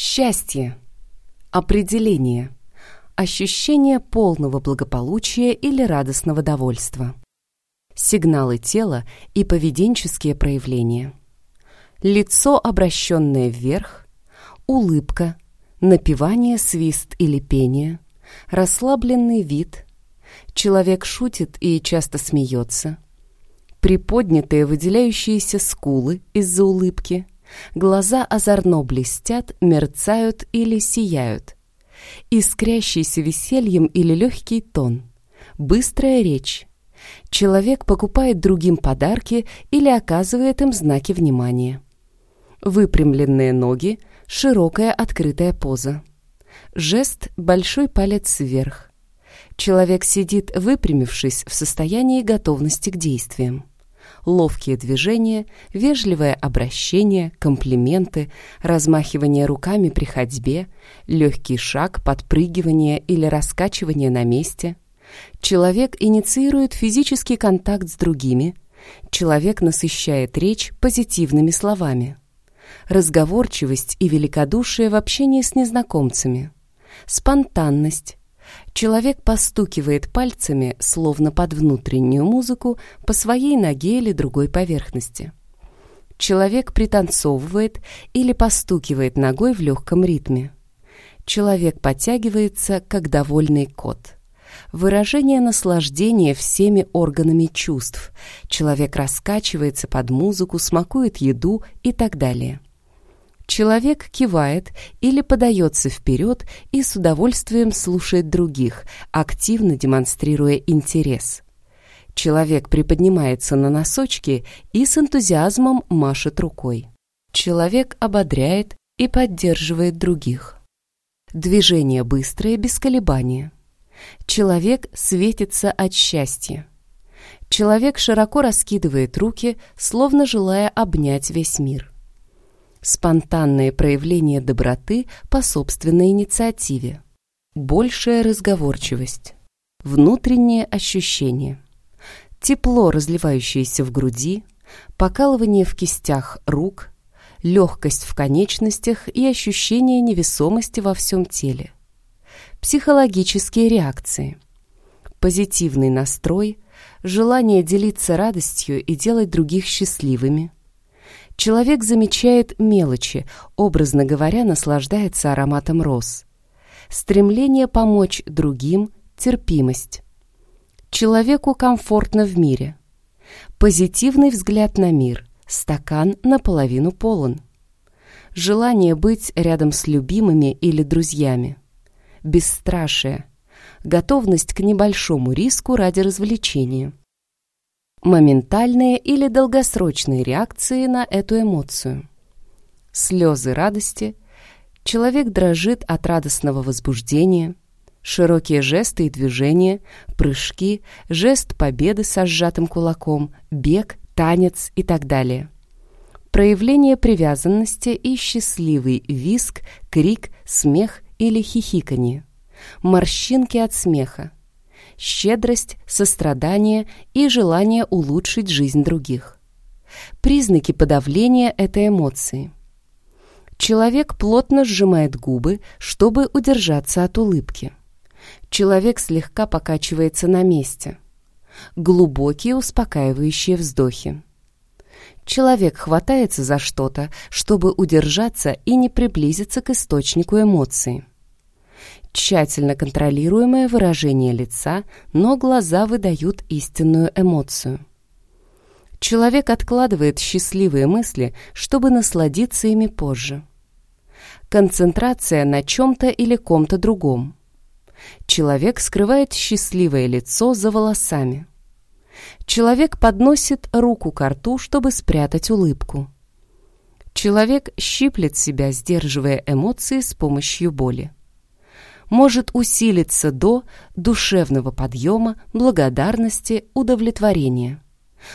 Счастье. Определение. Ощущение полного благополучия или радостного довольства. Сигналы тела и поведенческие проявления. Лицо, обращенное вверх, улыбка, напевание, свист или пение, расслабленный вид, человек шутит и часто смеется, приподнятые выделяющиеся скулы из-за улыбки – Глаза озорно блестят, мерцают или сияют. Искрящийся весельем или легкий тон. Быстрая речь. Человек покупает другим подарки или оказывает им знаки внимания. Выпрямленные ноги, широкая открытая поза. Жест «большой палец вверх». Человек сидит, выпрямившись в состоянии готовности к действиям ловкие движения, вежливое обращение, комплименты, размахивание руками при ходьбе, легкий шаг, подпрыгивание или раскачивание на месте. Человек инициирует физический контакт с другими. Человек насыщает речь позитивными словами. Разговорчивость и великодушие в общении с незнакомцами. Спонтанность, Человек постукивает пальцами, словно под внутреннюю музыку, по своей ноге или другой поверхности. Человек пританцовывает или постукивает ногой в легком ритме. Человек подтягивается, как довольный кот. Выражение наслаждения всеми органами чувств. Человек раскачивается под музыку, смакует еду и так далее. Человек кивает или подается вперед и с удовольствием слушает других, активно демонстрируя интерес. Человек приподнимается на носочки и с энтузиазмом машет рукой. Человек ободряет и поддерживает других. Движение быстрое, без колебания. Человек светится от счастья. Человек широко раскидывает руки, словно желая обнять весь мир спонтанное проявление доброты по собственной инициативе, большая разговорчивость, внутреннее ощущение, тепло, разливающееся в груди, покалывание в кистях рук, легкость в конечностях и ощущение невесомости во всем теле, психологические реакции, позитивный настрой, желание делиться радостью и делать других счастливыми – Человек замечает мелочи, образно говоря, наслаждается ароматом роз. Стремление помочь другим, терпимость. Человеку комфортно в мире. Позитивный взгляд на мир, стакан наполовину полон. Желание быть рядом с любимыми или друзьями. Бесстрашие. Готовность к небольшому риску ради развлечения моментальные или долгосрочные реакции на эту эмоцию. Слезы радости, человек дрожит от радостного возбуждения, широкие жесты и движения, прыжки, жест победы со сжатым кулаком, бег, танец и так далее. Проявление привязанности и счастливый виск, крик, смех или хихиканье. Морщинки от смеха щедрость, сострадание и желание улучшить жизнь других. Признаки подавления этой эмоции. Человек плотно сжимает губы, чтобы удержаться от улыбки. Человек слегка покачивается на месте. Глубокие успокаивающие вздохи. Человек хватается за что-то, чтобы удержаться и не приблизиться к источнику эмоции тщательно контролируемое выражение лица, но глаза выдают истинную эмоцию. Человек откладывает счастливые мысли, чтобы насладиться ими позже. Концентрация на чем-то или ком-то другом. Человек скрывает счастливое лицо за волосами. Человек подносит руку к рту, чтобы спрятать улыбку. Человек щиплет себя, сдерживая эмоции с помощью боли может усилиться до душевного подъема, благодарности, удовлетворения.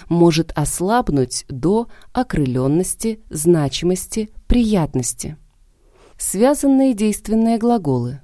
Может ослабнуть до окрыленности, значимости, приятности. Связанные действенные глаголы.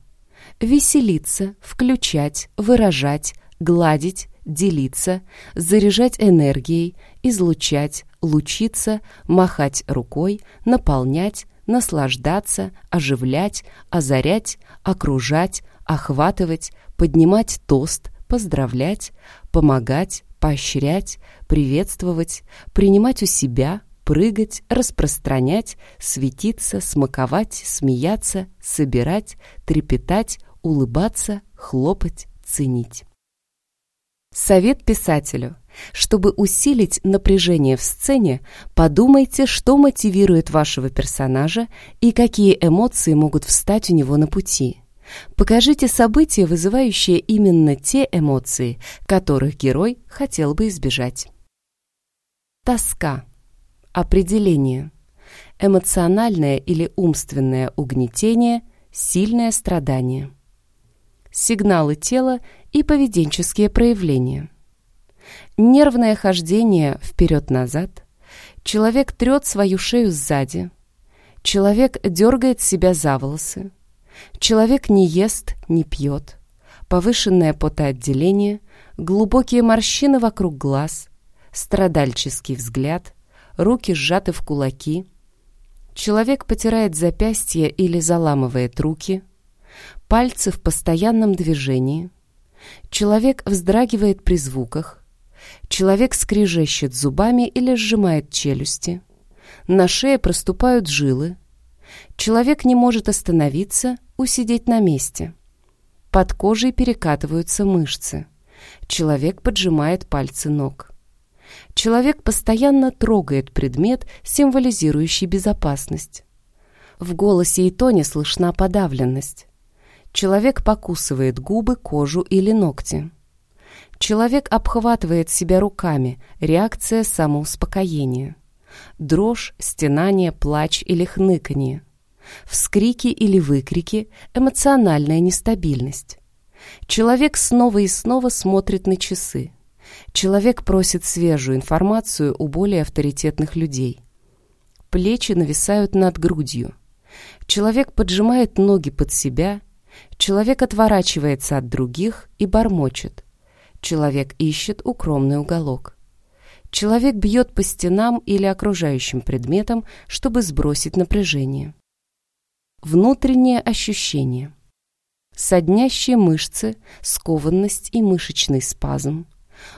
Веселиться, включать, выражать, гладить, делиться, заряжать энергией, излучать, лучиться, махать рукой, наполнять, наслаждаться, оживлять, озарять, окружать, охватывать, поднимать тост, поздравлять, помогать, поощрять, приветствовать, принимать у себя, прыгать, распространять, светиться, смаковать, смеяться, собирать, трепетать, улыбаться, хлопать, ценить. Совет писателю. Чтобы усилить напряжение в сцене, подумайте, что мотивирует вашего персонажа и какие эмоции могут встать у него на пути. Покажите события, вызывающие именно те эмоции, которых герой хотел бы избежать. Тоска. Определение. Эмоциональное или умственное угнетение, сильное страдание. Сигналы тела и поведенческие проявления. Нервное хождение вперед-назад. Человек трет свою шею сзади. Человек дергает себя за волосы. Человек не ест, не пьет. Повышенное потоотделение, глубокие морщины вокруг глаз, страдальческий взгляд, руки сжаты в кулаки. Человек потирает запястье или заламывает руки. Пальцы в постоянном движении. Человек вздрагивает при звуках. Человек скрежещет зубами или сжимает челюсти. На шее проступают жилы. Человек не может остановиться, усидеть на месте. Под кожей перекатываются мышцы. Человек поджимает пальцы ног. Человек постоянно трогает предмет, символизирующий безопасность. В голосе и тоне слышна подавленность. Человек покусывает губы, кожу или ногти. Человек обхватывает себя руками, реакция самоуспокоения. Дрожь, стенание, плач или хныканье. Вскрики или выкрики, эмоциональная нестабильность. Человек снова и снова смотрит на часы. Человек просит свежую информацию у более авторитетных людей. Плечи нависают над грудью. Человек поджимает ноги под себя. Человек отворачивается от других и бормочет. Человек ищет укромный уголок. Человек бьет по стенам или окружающим предметам, чтобы сбросить напряжение. Внутреннее ощущение. Соднящие мышцы, скованность и мышечный спазм.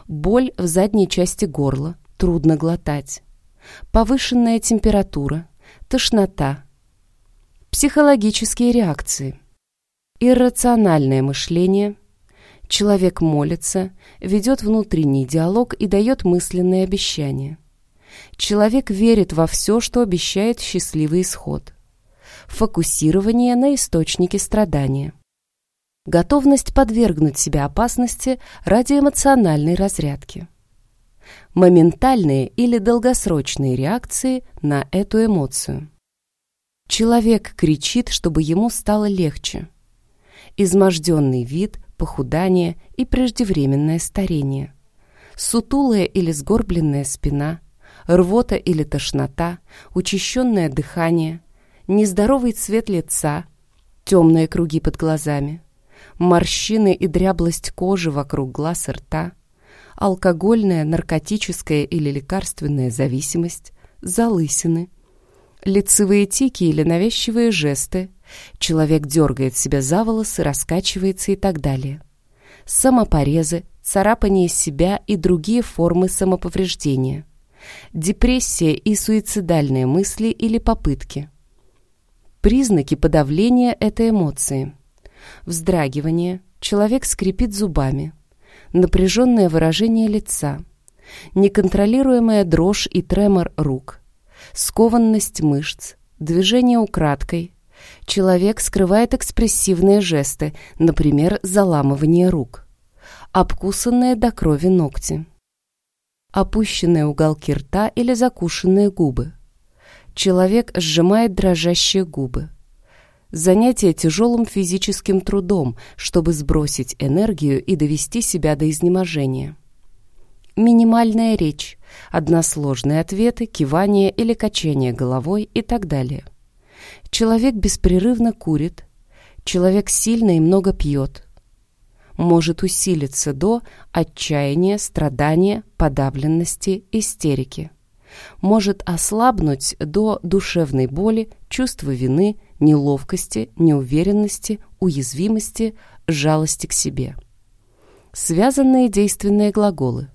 Боль в задней части горла, трудно глотать. Повышенная температура, тошнота. Психологические реакции. Иррациональное мышление. Человек молится, ведет внутренний диалог и дает мысленные обещания. Человек верит во все, что обещает счастливый исход фокусирование на источнике страдания. Готовность подвергнуть себя опасности ради эмоциональной разрядки. Моментальные или долгосрочные реакции на эту эмоцию. Человек кричит, чтобы ему стало легче. Изможденный вид, похудание и преждевременное старение. Сутулая или сгорбленная спина, рвота или тошнота, учащенное дыхание, нездоровый цвет лица, темные круги под глазами, морщины и дряблость кожи вокруг глаз и рта, алкогольная, наркотическая или лекарственная зависимость, залысины, лицевые тики или навязчивые жесты, человек дергает себя за волосы, раскачивается и так далее. Самопорезы, царапание себя и другие формы самоповреждения. Депрессия и суицидальные мысли или попытки – Признаки подавления этой эмоции. Вздрагивание, человек скрипит зубами, напряженное выражение лица, неконтролируемая дрожь и тремор рук, скованность мышц, движение украдкой. Человек скрывает экспрессивные жесты, например, заламывание рук, обкусанные до крови ногти, опущенные уголки рта или закушенные губы, Человек сжимает дрожащие губы. Занятие тяжелым физическим трудом, чтобы сбросить энергию и довести себя до изнеможения. Минимальная речь, односложные ответы, кивание или качание головой и так далее. Человек беспрерывно курит. Человек сильно и много пьет. Может усилиться до отчаяния, страдания, подавленности, истерики. может ослабнуть до душевной боли, чувства вины, неловкости, неуверенности, уязвимости, жалости к себе. Связанные действенные глаголы.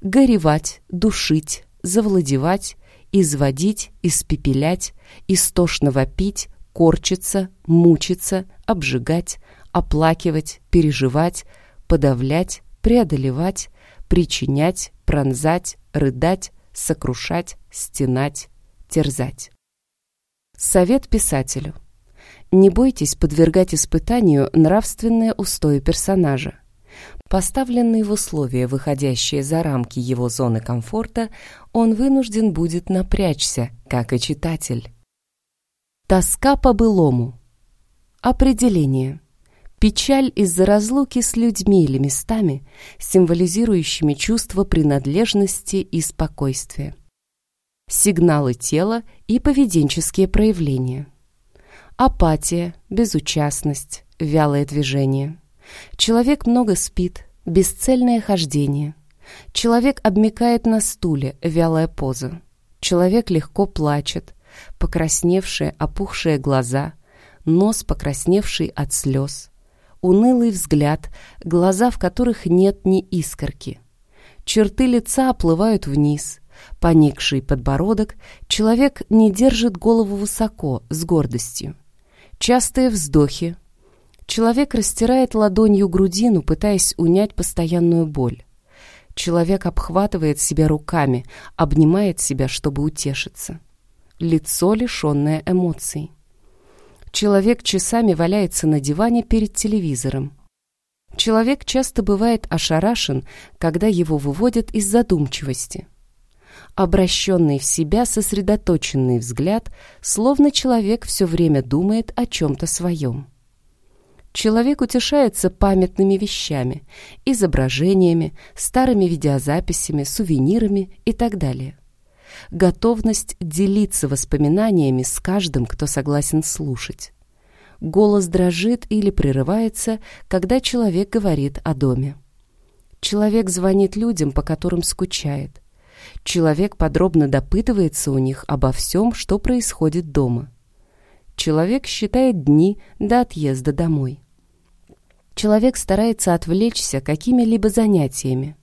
Горевать, душить, завладевать, изводить, испепелять, истошно вопить, корчиться, мучиться, обжигать, оплакивать, переживать, подавлять, преодолевать, причинять, пронзать, рыдать, сокрушать, стенать, терзать. Совет писателю. Не бойтесь подвергать испытанию нравственные устои персонажа. Поставленный в условия, выходящие за рамки его зоны комфорта, он вынужден будет напрячься, как и читатель. Тоска по былому. Определение. Печаль из-за разлуки с людьми или местами, символизирующими чувство принадлежности и спокойствия. Сигналы тела и поведенческие проявления. Апатия, безучастность, вялое движение. Человек много спит, бесцельное хождение. Человек обмекает на стуле, вялая поза. Человек легко плачет, покрасневшие, опухшие глаза, нос покрасневший от слез – унылый взгляд, глаза, в которых нет ни искорки. Черты лица оплывают вниз, поникший подбородок, человек не держит голову высоко, с гордостью. Частые вздохи. Человек растирает ладонью грудину, пытаясь унять постоянную боль. Человек обхватывает себя руками, обнимает себя, чтобы утешиться. Лицо, лишенное эмоций. Человек часами валяется на диване перед телевизором. Человек часто бывает ошарашен, когда его выводят из задумчивости. Обращенный в себя сосредоточенный взгляд, словно человек все время думает о чем-то своем. Человек утешается памятными вещами, изображениями, старыми видеозаписями, сувенирами и так далее готовность делиться воспоминаниями с каждым, кто согласен слушать. Голос дрожит или прерывается, когда человек говорит о доме. Человек звонит людям, по которым скучает. Человек подробно допытывается у них обо всем, что происходит дома. Человек считает дни до отъезда домой. Человек старается отвлечься какими-либо занятиями.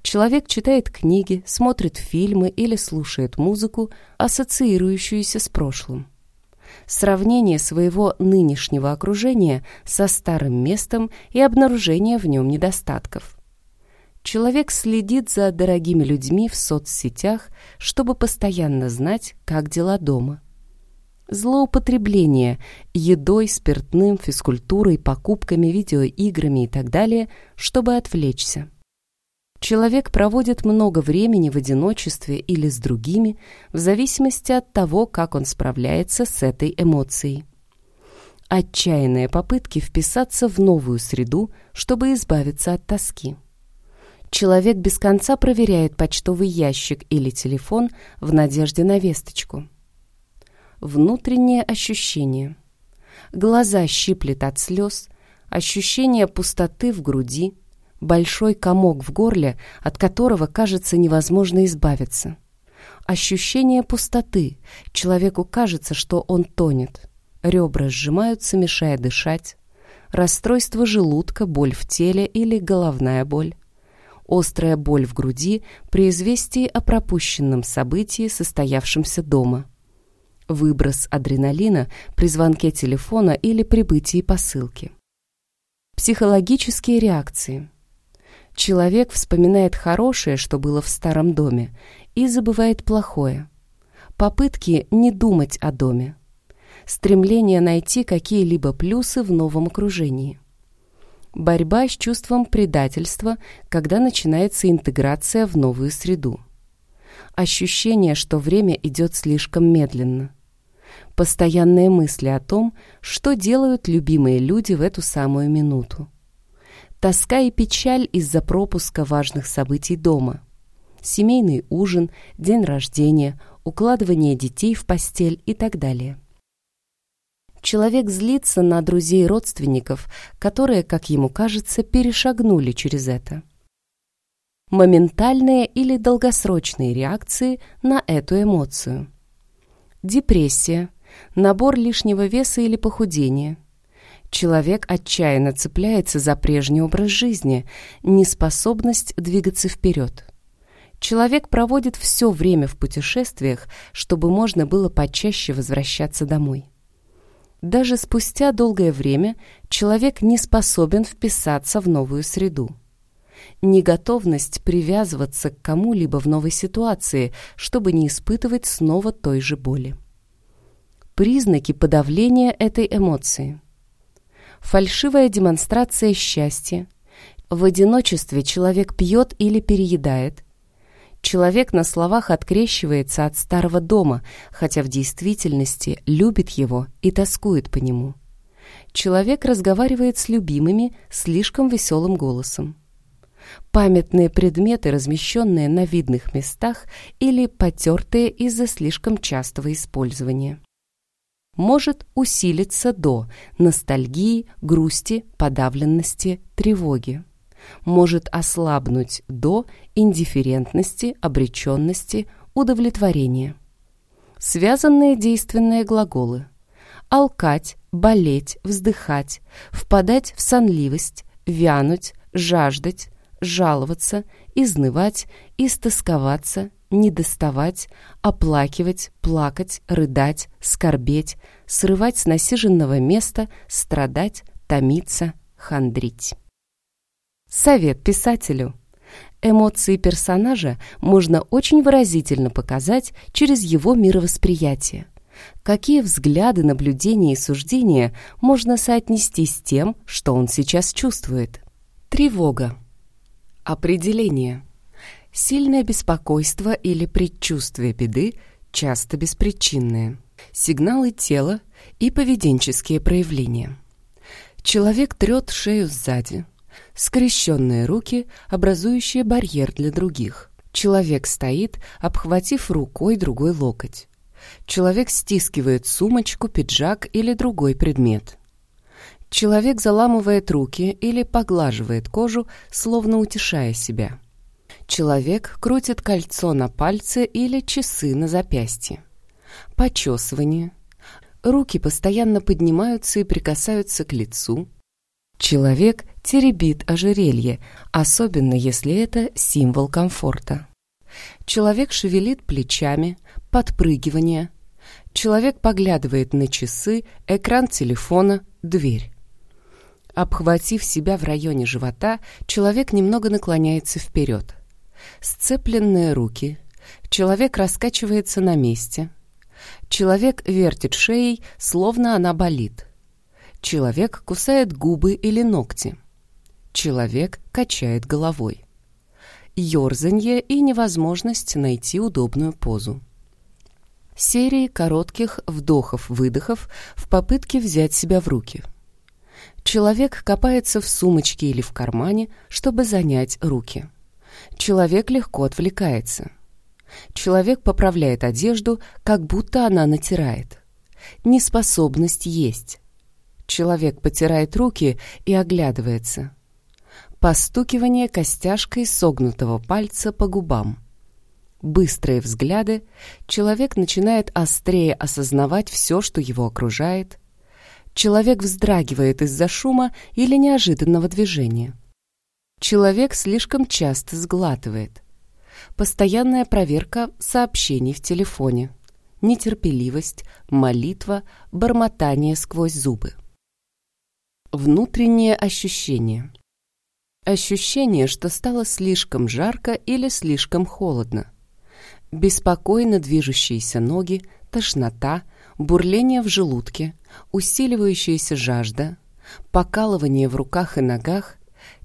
Человек читает книги, смотрит фильмы или слушает музыку, ассоциирующуюся с прошлым. Сравнение своего нынешнего окружения со старым местом и обнаружение в нем недостатков. Человек следит за дорогими людьми в соцсетях, чтобы постоянно знать, как дела дома. Злоупотребление едой, спиртным, физкультурой, покупками, видеоиграми и так далее, чтобы отвлечься человек проводит много времени в одиночестве или с другими, в зависимости от того, как он справляется с этой эмоцией. Отчаянные попытки вписаться в новую среду, чтобы избавиться от тоски. Человек без конца проверяет почтовый ящик или телефон в надежде на весточку. Внутреннее ощущение. Глаза щиплет от слез, ощущение пустоты в груди – большой комок в горле, от которого, кажется, невозможно избавиться. Ощущение пустоты. Человеку кажется, что он тонет. Ребра сжимаются, мешая дышать. Расстройство желудка, боль в теле или головная боль. Острая боль в груди при известии о пропущенном событии, состоявшемся дома. Выброс адреналина при звонке телефона или прибытии посылки. Психологические реакции – Человек вспоминает хорошее, что было в старом доме, и забывает плохое. Попытки не думать о доме. Стремление найти какие-либо плюсы в новом окружении. Борьба с чувством предательства, когда начинается интеграция в новую среду. Ощущение, что время идет слишком медленно. Постоянные мысли о том, что делают любимые люди в эту самую минуту тоска и печаль из-за пропуска важных событий дома. Семейный ужин, день рождения, укладывание детей в постель и так далее. Человек злится на друзей и родственников, которые, как ему кажется, перешагнули через это. Моментальные или долгосрочные реакции на эту эмоцию. Депрессия, набор лишнего веса или похудение. Человек отчаянно цепляется за прежний образ жизни, неспособность двигаться вперед. Человек проводит все время в путешествиях, чтобы можно было почаще возвращаться домой. Даже спустя долгое время человек не способен вписаться в новую среду. Неготовность привязываться к кому-либо в новой ситуации, чтобы не испытывать снова той же боли. Признаки подавления этой эмоции. Фальшивая демонстрация счастья. В одиночестве человек пьет или переедает, Человек на словах открещивается от старого дома, хотя в действительности любит его и тоскует по нему. Человек разговаривает с любимыми слишком веселым голосом. Памятные предметы, размещенные на видных местах или потертые из-за слишком частого использования. Может усилиться до ностальгии, грусти, подавленности, тревоги может ослабнуть до индифферентности, обреченности, удовлетворения. Связанные действенные глаголы. Алкать, болеть, вздыхать, впадать в сонливость, вянуть, жаждать, жаловаться, изнывать, истосковаться, недоставать, оплакивать, плакать, рыдать, скорбеть, срывать с насиженного места, страдать, томиться, хандрить. Совет писателю. Эмоции персонажа можно очень выразительно показать через его мировосприятие. Какие взгляды, наблюдения и суждения можно соотнести с тем, что он сейчас чувствует? Тревога. Определение. Сильное беспокойство или предчувствие беды, часто беспричинные. Сигналы тела и поведенческие проявления. Человек трет шею сзади, скрещенные руки, образующие барьер для других. Человек стоит, обхватив рукой другой локоть. Человек стискивает сумочку, пиджак или другой предмет. Человек заламывает руки или поглаживает кожу, словно утешая себя. Человек крутит кольцо на пальце или часы на запястье. Почесывание. Руки постоянно поднимаются и прикасаются к лицу. Человек теребит ожерелье, особенно если это символ комфорта. Человек шевелит плечами, подпрыгивание. Человек поглядывает на часы, экран телефона, дверь. Обхватив себя в районе живота, человек немного наклоняется вперед. Сцепленные руки. Человек раскачивается на месте. Человек вертит шеей, словно она болит. Человек кусает губы или ногти. Человек качает головой. Ёрзанье и невозможность найти удобную позу. Серии коротких вдохов-выдохов в попытке взять себя в руки. Человек копается в сумочке или в кармане, чтобы занять руки. Человек легко отвлекается. Человек поправляет одежду, как будто она натирает. Неспособность есть. Человек потирает руки и оглядывается. Постукивание костяшкой согнутого пальца по губам. Быстрые взгляды. Человек начинает острее осознавать все, что его окружает. Человек вздрагивает из-за шума или неожиданного движения. Человек слишком часто сглатывает. Постоянная проверка сообщений в телефоне. Нетерпеливость, молитва, бормотание сквозь зубы. Внутреннее ощущение. Ощущение, что стало слишком жарко или слишком холодно. Беспокойно движущиеся ноги, тошнота, бурление в желудке, усиливающаяся жажда, покалывание в руках и ногах,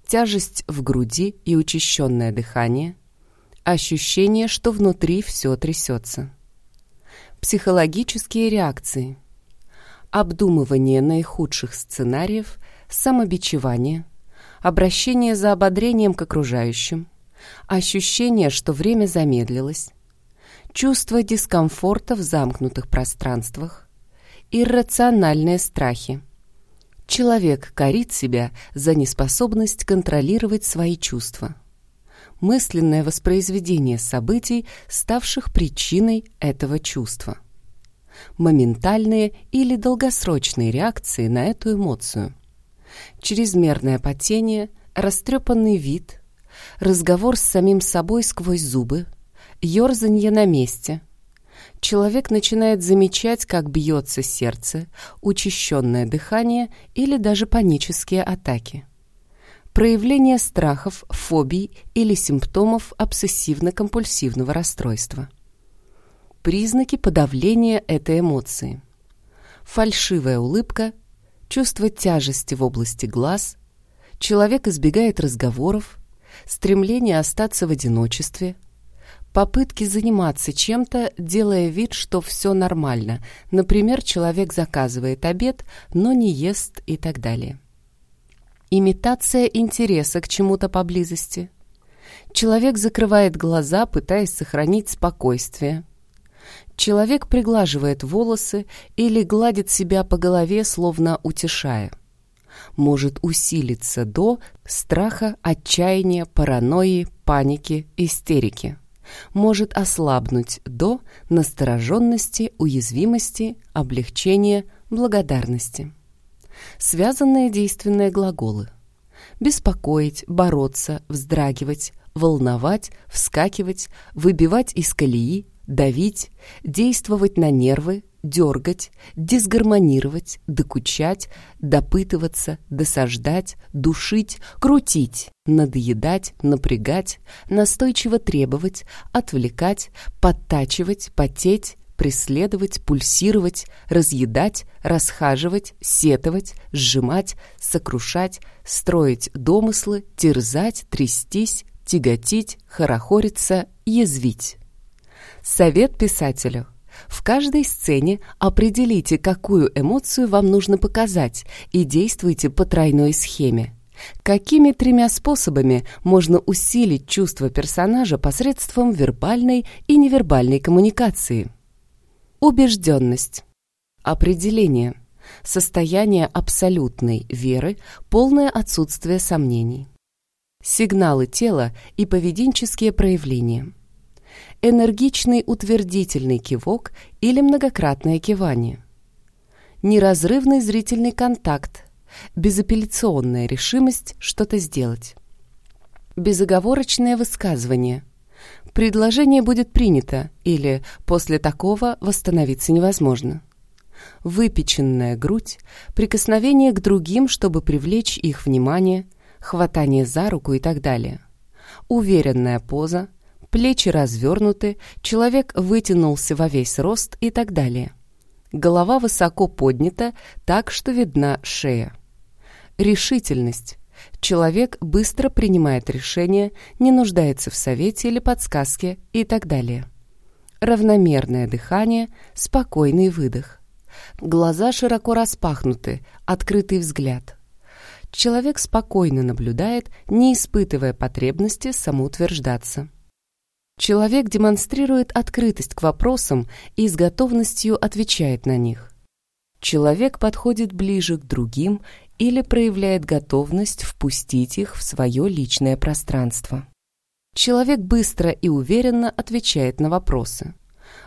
тяжесть в груди и учащенное дыхание, ощущение, что внутри все трясется. Психологические реакции – обдумывание наихудших сценариев, самобичевание, обращение за ободрением к окружающим, ощущение, что время замедлилось, чувство дискомфорта в замкнутых пространствах, иррациональные страхи. Человек корит себя за неспособность контролировать свои чувства. мысленное воспроизведение событий, ставших причиной этого чувства. Моментальные или долгосрочные реакции на эту эмоцию. Чрезмерное потение, растрепанный вид, разговор с самим собой сквозь зубы, ерзанье на месте. Человек начинает замечать, как бьется сердце, учащенное дыхание или даже панические атаки проявление страхов, фобий или симптомов обсессивно-компульсивного расстройства. Признаки подавления этой эмоции. Фальшивая улыбка, чувство тяжести в области глаз, человек избегает разговоров, стремление остаться в одиночестве, попытки заниматься чем-то, делая вид, что все нормально, например, человек заказывает обед, но не ест и так далее. Имитация интереса к чему-то поблизости. Человек закрывает глаза, пытаясь сохранить спокойствие. Человек приглаживает волосы или гладит себя по голове, словно утешая. Может усилиться до страха, отчаяния, паранойи, паники, истерики. Может ослабнуть до настороженности, уязвимости, облегчения, благодарности связанные действенные глаголы. Беспокоить, бороться, вздрагивать, волновать, вскакивать, выбивать из колеи, давить, действовать на нервы, дергать, дисгармонировать, докучать, допытываться, досаждать, душить, крутить, надоедать, напрягать, настойчиво требовать, отвлекать, подтачивать, потеть, преследовать, пульсировать, разъедать, расхаживать, сетовать, сжимать, сокрушать, строить домыслы, терзать, трястись, тяготить, хорохориться, язвить. Совет писателю. В каждой сцене определите, какую эмоцию вам нужно показать, и действуйте по тройной схеме. Какими тремя способами можно усилить чувство персонажа посредством вербальной и невербальной коммуникации? Убежденность. Определение. Состояние абсолютной веры, полное отсутствие сомнений. Сигналы тела и поведенческие проявления. Энергичный утвердительный кивок или многократное кивание. Неразрывный зрительный контакт. Безапелляционная решимость что-то сделать. Безоговорочное высказывание – Предложение будет принято или после такого восстановиться невозможно. Выпеченная грудь, прикосновение к другим, чтобы привлечь их внимание, хватание за руку и так далее. Уверенная поза, плечи развернуты, человек вытянулся во весь рост и так далее. Голова высоко поднята, так что видна шея. Решительность, Человек быстро принимает решения, не нуждается в совете или подсказке и так далее. Равномерное дыхание, спокойный выдох. Глаза широко распахнуты, открытый взгляд. Человек спокойно наблюдает, не испытывая потребности самоутверждаться. Человек демонстрирует открытость к вопросам и с готовностью отвечает на них. Человек подходит ближе к другим или проявляет готовность впустить их в свое личное пространство. Человек быстро и уверенно отвечает на вопросы.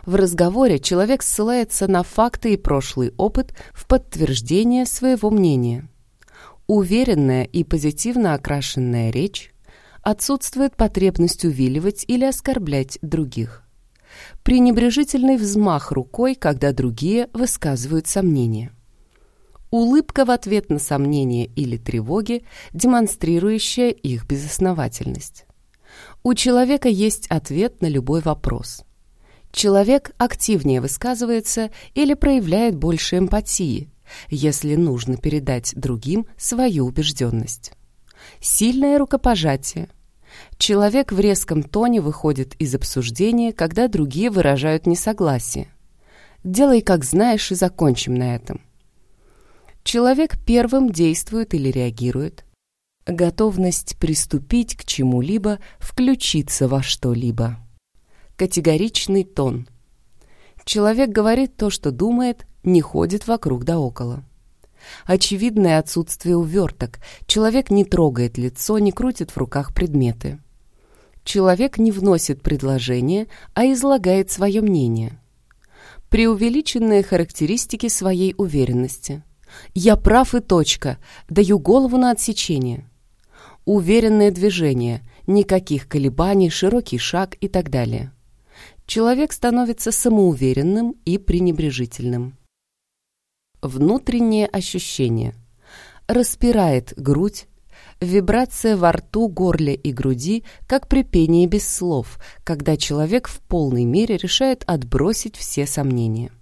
В разговоре человек ссылается на факты и прошлый опыт в подтверждение своего мнения. Уверенная и позитивно окрашенная речь отсутствует потребность увиливать или оскорблять других. Пренебрежительный взмах рукой, когда другие высказывают сомнения улыбка в ответ на сомнения или тревоги, демонстрирующая их безосновательность. У человека есть ответ на любой вопрос. Человек активнее высказывается или проявляет больше эмпатии, если нужно передать другим свою убежденность. Сильное рукопожатие. Человек в резком тоне выходит из обсуждения, когда другие выражают несогласие. «Делай, как знаешь, и закончим на этом». Человек первым действует или реагирует. Готовность приступить к чему-либо, включиться во что-либо. Категоричный тон. Человек говорит то, что думает, не ходит вокруг да около. Очевидное отсутствие уверток. Человек не трогает лицо, не крутит в руках предметы. Человек не вносит предложение, а излагает свое мнение. Преувеличенные характеристики своей уверенности. «Я прав и точка, даю голову на отсечение». Уверенное движение, никаких колебаний, широкий шаг и так далее. Человек становится самоуверенным и пренебрежительным. Внутренние ощущения. Распирает грудь, вибрация во рту, горле и груди, как при пении без слов, когда человек в полной мере решает отбросить все сомнения.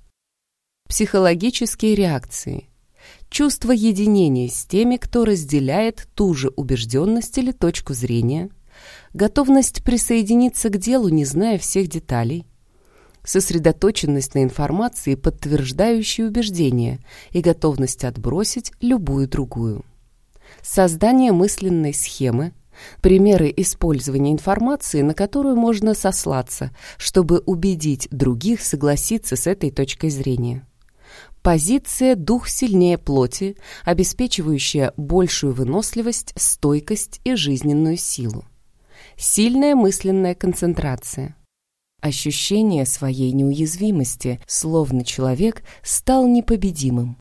Психологические реакции. Чувство единения с теми, кто разделяет ту же убежденность или точку зрения, готовность присоединиться к делу, не зная всех деталей, сосредоточенность на информации, подтверждающей убеждения, и готовность отбросить любую другую. Создание мысленной схемы, примеры использования информации, на которую можно сослаться, чтобы убедить других согласиться с этой точкой зрения. Позиция «дух сильнее плоти», обеспечивающая большую выносливость, стойкость и жизненную силу. Сильная мысленная концентрация. Ощущение своей неуязвимости, словно человек стал непобедимым.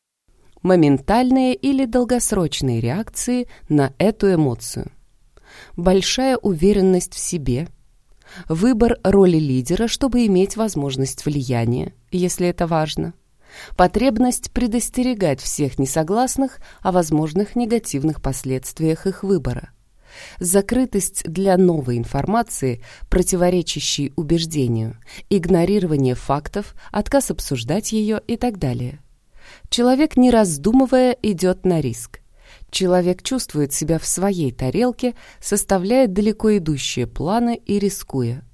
Моментальные или долгосрочные реакции на эту эмоцию. Большая уверенность в себе. Выбор роли лидера, чтобы иметь возможность влияния, если это важно. Потребность предостерегать всех несогласных о возможных негативных последствиях их выбора закрытость для новой информации, противоречащей убеждению, игнорирование фактов, отказ обсуждать ее и так далее. Человек, не раздумывая, идет на риск. Человек чувствует себя в своей тарелке, составляет далеко идущие планы и рискуя.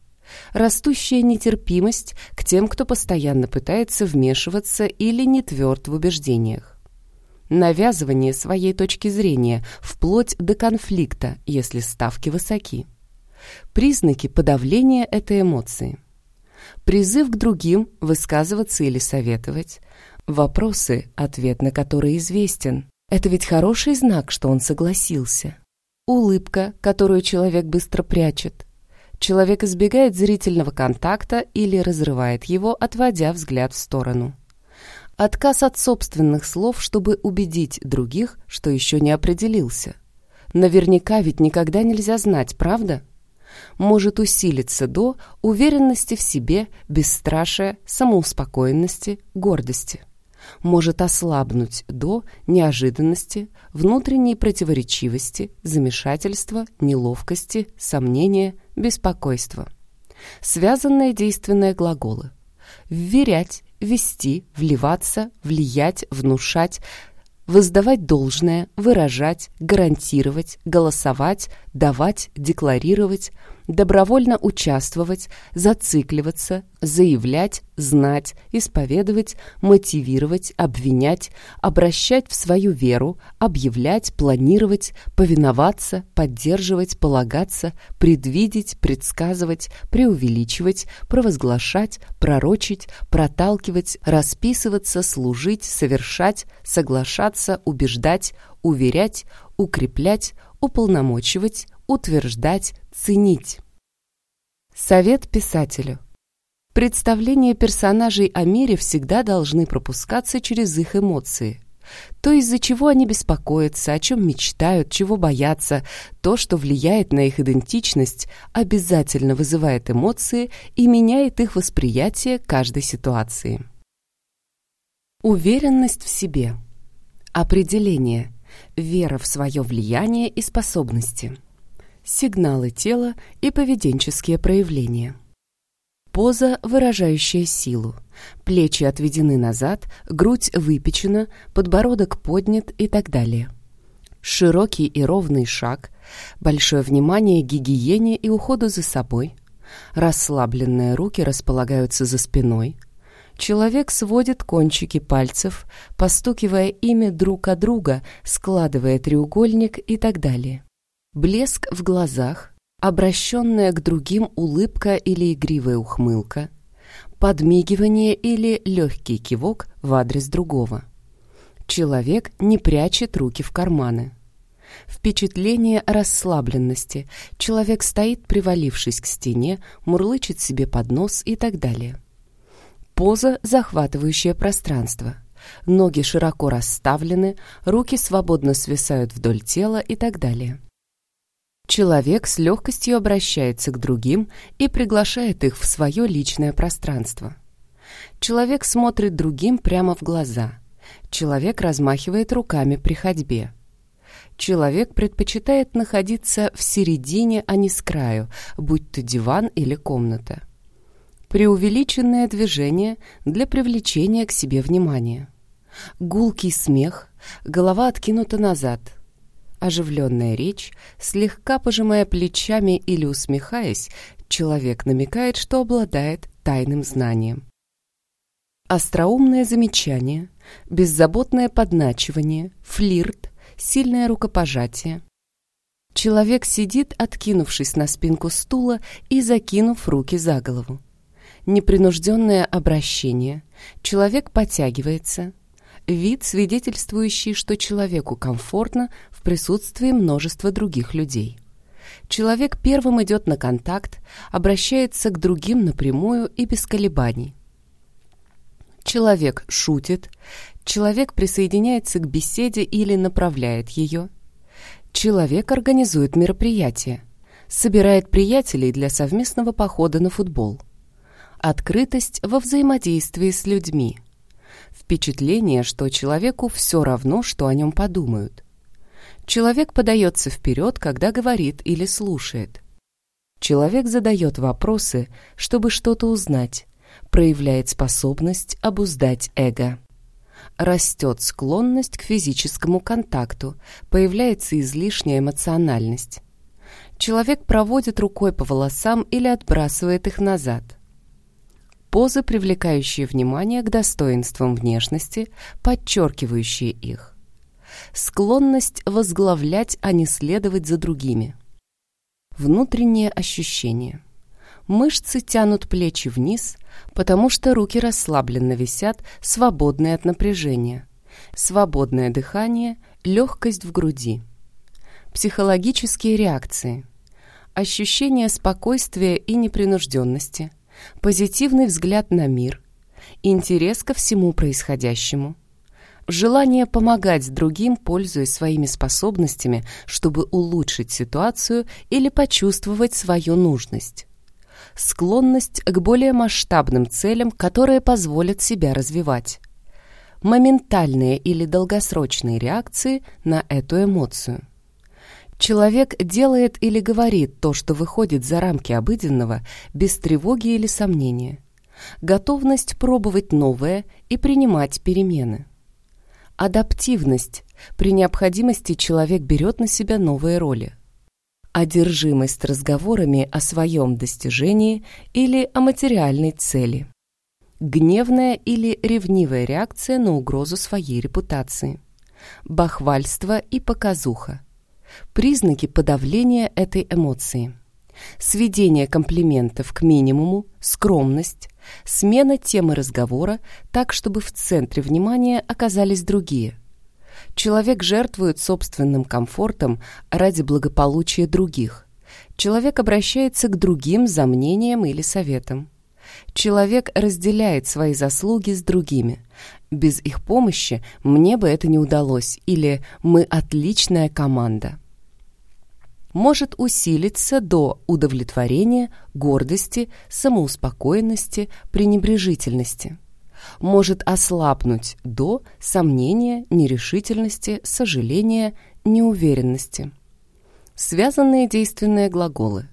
Растущая нетерпимость к тем, кто постоянно пытается вмешиваться или не тверд в убеждениях навязывание своей точки зрения, вплоть до конфликта, если ставки высоки. Признаки подавления этой эмоции. Призыв к другим высказываться или советовать. Вопросы, ответ на которые известен. Это ведь хороший знак, что он согласился. Улыбка, которую человек быстро прячет. Человек избегает зрительного контакта или разрывает его, отводя взгляд в сторону. Отказ от собственных слов, чтобы убедить других, что еще не определился. Наверняка ведь никогда нельзя знать, правда? Может усилиться до уверенности в себе, бесстрашия, самоуспокоенности, гордости. Может ослабнуть до неожиданности, внутренней противоречивости, замешательства, неловкости, сомнения, беспокойства. Связанные действенные глаголы. Вверять, вести, вливаться, влиять, внушать, воздавать должное, выражать, гарантировать, голосовать, давать, декларировать, добровольно участвовать, зацикливаться, заявлять, знать, исповедовать, мотивировать, обвинять, обращать в свою веру, объявлять, планировать, повиноваться, поддерживать, полагаться, предвидеть, предсказывать, преувеличивать, провозглашать, пророчить, проталкивать, расписываться, служить, совершать, соглашаться, убеждать, уверять, укреплять, уполномочивать, утверждать, ценить. Совет писателю. Представления персонажей о мире всегда должны пропускаться через их эмоции. То, из-за чего они беспокоятся, о чем мечтают, чего боятся, то, что влияет на их идентичность, обязательно вызывает эмоции и меняет их восприятие каждой ситуации. Уверенность в себе. Определение. Вера в свое влияние и способности сигналы тела и поведенческие проявления. Поза, выражающая силу. Плечи отведены назад, грудь выпечена, подбородок поднят и так далее. Широкий и ровный шаг, большое внимание гигиене и уходу за собой. Расслабленные руки располагаются за спиной. Человек сводит кончики пальцев, постукивая ими друг о друга, складывая треугольник и так далее. Блеск в глазах, обращенная к другим улыбка или игривая ухмылка, подмигивание или легкий кивок в адрес другого. Человек не прячет руки в карманы. Впечатление расслабленности. Человек стоит, привалившись к стене, мурлычет себе под нос и так далее. Поза, захватывающая пространство. Ноги широко расставлены, руки свободно свисают вдоль тела и так далее. Человек с легкостью обращается к другим и приглашает их в свое личное пространство. Человек смотрит другим прямо в глаза. Человек размахивает руками при ходьбе. Человек предпочитает находиться в середине, а не с краю, будь то диван или комната. Преувеличенное движение для привлечения к себе внимания. Гулкий смех, голова откинута назад. Оживленная речь, слегка пожимая плечами или усмехаясь, человек намекает, что обладает тайным знанием. Остроумное замечание, беззаботное подначивание, флирт, сильное рукопожатие. Человек сидит, откинувшись на спинку стула и закинув руки за голову. Непринужденное обращение. Человек подтягивается. Вид, свидетельствующий, что человеку комфортно в присутствии множества других людей. Человек первым идет на контакт, обращается к другим напрямую и без колебаний. Человек шутит, Человек присоединяется к беседе или направляет ее. Человек организует мероприятие, собирает приятелей для совместного похода на футбол. Открытость во взаимодействии с людьми. Впечатление, что человеку все равно, что о нем подумают. Человек подается вперед, когда говорит или слушает. Человек задает вопросы, чтобы что-то узнать, проявляет способность обуздать эго растет склонность к физическому контакту, появляется излишняя эмоциональность. Человек проводит рукой по волосам или отбрасывает их назад. Позы, привлекающие внимание к достоинствам внешности, подчеркивающие их. Склонность возглавлять, а не следовать за другими. Внутренние ощущения. Мышцы тянут плечи вниз, потому что руки расслабленно висят, свободные от напряжения. Свободное дыхание, легкость в груди. Психологические реакции. Ощущение спокойствия и непринужденности. Позитивный взгляд на мир. Интерес ко всему происходящему. Желание помогать другим, пользуясь своими способностями, чтобы улучшить ситуацию или почувствовать свою нужность склонность к более масштабным целям, которые позволят себя развивать. Моментальные или долгосрочные реакции на эту эмоцию. Человек делает или говорит то, что выходит за рамки обыденного, без тревоги или сомнения. Готовность пробовать новое и принимать перемены. Адаптивность. При необходимости человек берет на себя новые роли одержимость разговорами о своем достижении или о материальной цели. Гневная или ревнивая реакция на угрозу своей репутации. Бахвальство и показуха. Признаки подавления этой эмоции. Сведение комплиментов к минимуму, скромность, смена темы разговора так, чтобы в центре внимания оказались другие – Человек жертвует собственным комфортом ради благополучия других. Человек обращается к другим за мнением или советом. Человек разделяет свои заслуги с другими. Без их помощи мне бы это не удалось или мы отличная команда. Может усилиться до удовлетворения, гордости, самоуспокоенности, пренебрежительности может ослабнуть до сомнения, нерешительности, сожаления, неуверенности. Связанные действенные глаголы.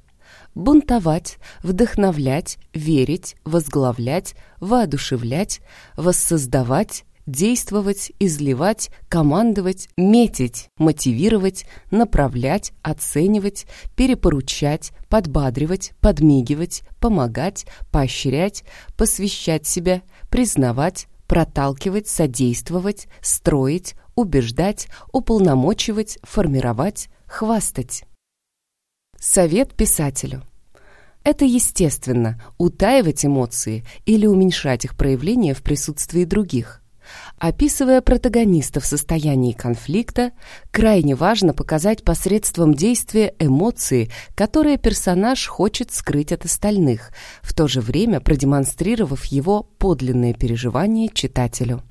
Бунтовать, вдохновлять, верить, возглавлять, воодушевлять, воссоздавать, действовать, изливать, командовать, метить, мотивировать, направлять, оценивать, перепоручать, подбадривать, подмигивать, помогать, поощрять, посвящать себя, признавать, проталкивать, содействовать, строить, убеждать, уполномочивать, формировать, хвастать. Совет писателю. Это естественно – утаивать эмоции или уменьшать их проявление в присутствии других. Описывая протагониста в состоянии конфликта, крайне важно показать посредством действия эмоции, которые персонаж хочет скрыть от остальных, в то же время продемонстрировав его подлинные переживания читателю.